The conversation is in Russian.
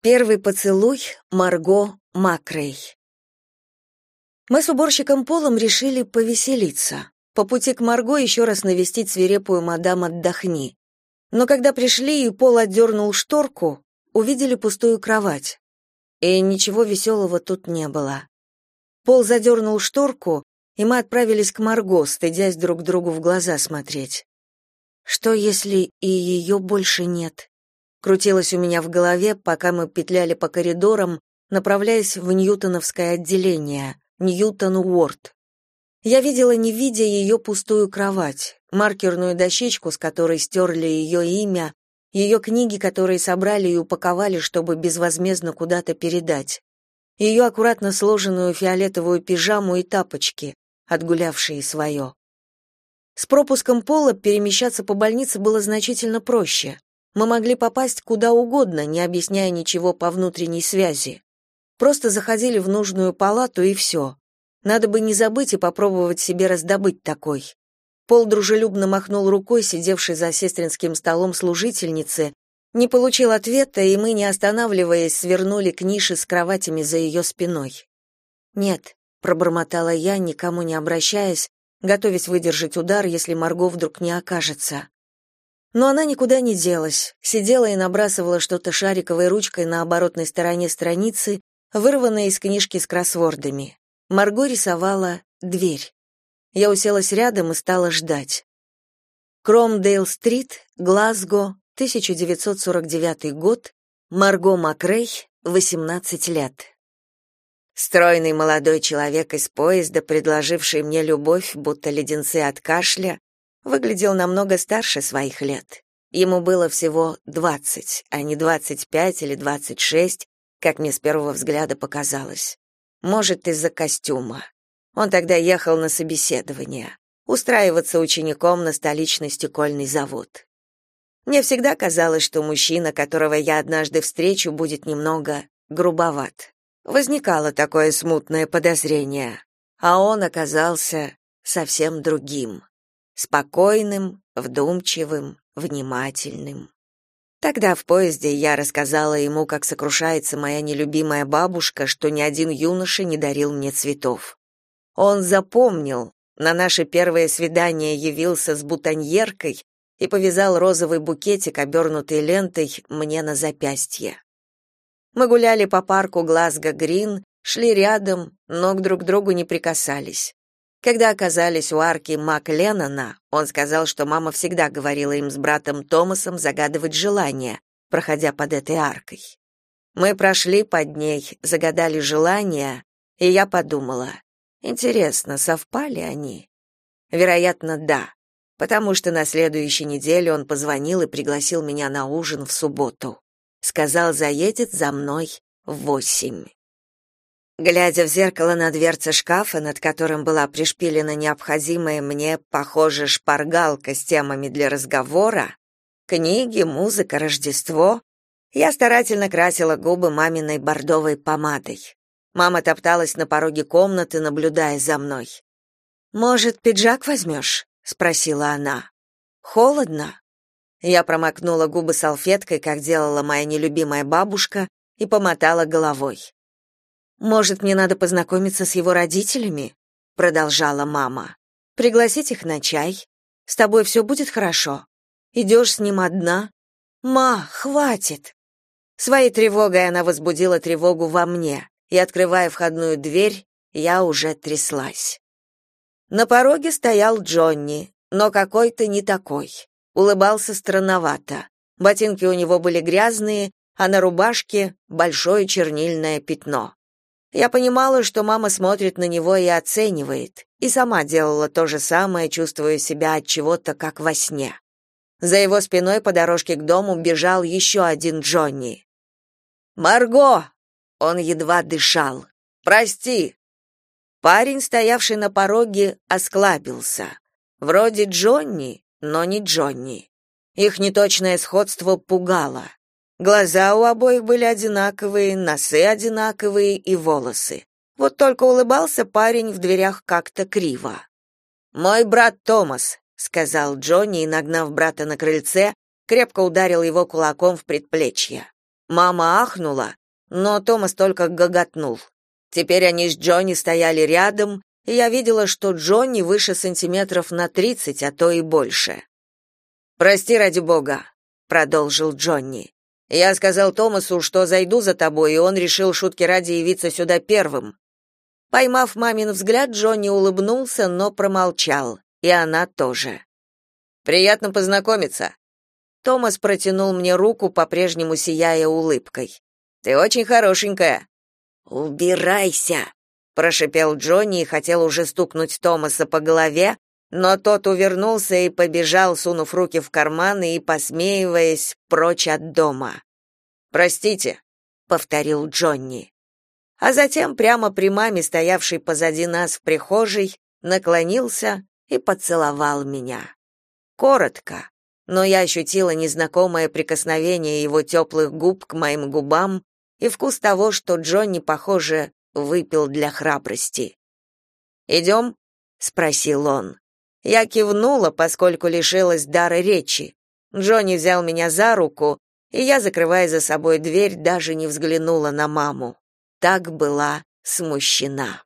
Первый поцелуй Марго Макрей. Мы с уборщиком Полом решили повеселиться. По пути к Марго еще раз навестить свирепую мадам «Отдохни». Но когда пришли и Пол отдернул шторку, увидели пустую кровать. И ничего веселого тут не было. Пол задернул шторку, и мы отправились к Марго, стыдясь друг другу в глаза смотреть. Что, если и ее больше нет? Крутилось у меня в голове, пока мы петляли по коридорам, направляясь в Ньютоновское отделение, Ньютон-Уорд. Я видела, не видя ее пустую кровать, маркерную дощечку, с которой стерли ее имя, ее книги, которые собрали и упаковали, чтобы безвозмездно куда-то передать, ее аккуратно сложенную фиолетовую пижаму и тапочки, отгулявшие свое. С пропуском пола перемещаться по больнице было значительно проще. Мы могли попасть куда угодно, не объясняя ничего по внутренней связи. Просто заходили в нужную палату и все. Надо бы не забыть и попробовать себе раздобыть такой. Пол дружелюбно махнул рукой, сидевшей за сестринским столом служительницы, не получил ответа, и мы, не останавливаясь, свернули к нише с кроватями за ее спиной. «Нет», — пробормотала я, никому не обращаясь, готовясь выдержать удар, если Марго вдруг не окажется. Но она никуда не делась, сидела и набрасывала что-то шариковой ручкой на оборотной стороне страницы, вырванной из книжки с кроссвордами. Марго рисовала дверь. Я уселась рядом и стала ждать. Кромдейл-стрит, Глазго, 1949 год, Марго Макрей, 18 лет. Стройный молодой человек из поезда, предложивший мне любовь, будто леденцы от кашля, выглядел намного старше своих лет. Ему было всего двадцать, а не двадцать пять или двадцать шесть, как мне с первого взгляда показалось. Может, из-за костюма. Он тогда ехал на собеседование, устраиваться учеником на столичный стекольный завод. Мне всегда казалось, что мужчина, которого я однажды встречу, будет немного грубоват. Возникало такое смутное подозрение, а он оказался совсем другим спокойным, вдумчивым, внимательным. Тогда в поезде я рассказала ему, как сокрушается моя нелюбимая бабушка, что ни один юноша не дарил мне цветов. Он запомнил, на наше первое свидание явился с бутоньеркой и повязал розовый букетик, обернутый лентой, мне на запястье. Мы гуляли по парку Глазго-Грин, шли рядом, но к друг другу не прикасались. Когда оказались у арки Мак Леннона, он сказал, что мама всегда говорила им с братом Томасом загадывать желания, проходя под этой аркой. Мы прошли под ней, загадали желания, и я подумала, интересно, совпали они? Вероятно, да, потому что на следующей неделе он позвонил и пригласил меня на ужин в субботу. Сказал, заедет за мной в восемь. Глядя в зеркало на дверце шкафа, над которым была пришпилена необходимая мне, похоже, шпаргалка с темами для разговора, книги, музыка, Рождество, я старательно красила губы маминой бордовой помадой. Мама топталась на пороге комнаты, наблюдая за мной. «Может, пиджак возьмешь?» — спросила она. «Холодно?» Я промокнула губы салфеткой, как делала моя нелюбимая бабушка, и помотала головой. Может, мне надо познакомиться с его родителями? продолжала мама. Пригласить их на чай. С тобой все будет хорошо. Идешь с ним одна? Ма, хватит. Своей тревогой она возбудила тревогу во мне, и открывая входную дверь, я уже тряслась. На пороге стоял Джонни, но какой-то не такой. Улыбался странновато. Ботинки у него были грязные, а на рубашке большое чернильное пятно. Я понимала, что мама смотрит на него и оценивает, и сама делала то же самое, чувствуя себя от чего-то как во сне. За его спиной по дорожке к дому бежал еще один Джонни. «Марго!» Он едва дышал. «Прости!» Парень, стоявший на пороге, осклабился. Вроде Джонни, но не Джонни. Их неточное сходство пугало. Глаза у обоих были одинаковые, носы одинаковые и волосы. Вот только улыбался парень в дверях как-то криво. «Мой брат Томас», — сказал Джонни и, нагнав брата на крыльце, крепко ударил его кулаком в предплечье. Мама ахнула, но Томас только гоготнул. Теперь они с Джонни стояли рядом, и я видела, что Джонни выше сантиметров на тридцать, а то и больше. «Прости ради бога», — продолжил Джонни. «Я сказал Томасу, что зайду за тобой, и он решил шутки ради явиться сюда первым». Поймав мамин взгляд, Джонни улыбнулся, но промолчал, и она тоже. «Приятно познакомиться». Томас протянул мне руку, по-прежнему сияя улыбкой. «Ты очень хорошенькая». «Убирайся!» — прошипел Джонни и хотел уже стукнуть Томаса по голове, но тот увернулся и побежал, сунув руки в карманы и посмеиваясь прочь от дома. «Простите», — повторил Джонни. А затем прямо при маме, стоявшей позади нас в прихожей, наклонился и поцеловал меня. Коротко, но я ощутила незнакомое прикосновение его теплых губ к моим губам и вкус того, что Джонни, похоже, выпил для храбрости. «Идем?» — спросил он. Я кивнула, поскольку лишилась дара речи. Джонни взял меня за руку, и я, закрывая за собой дверь, даже не взглянула на маму. Так была смущена.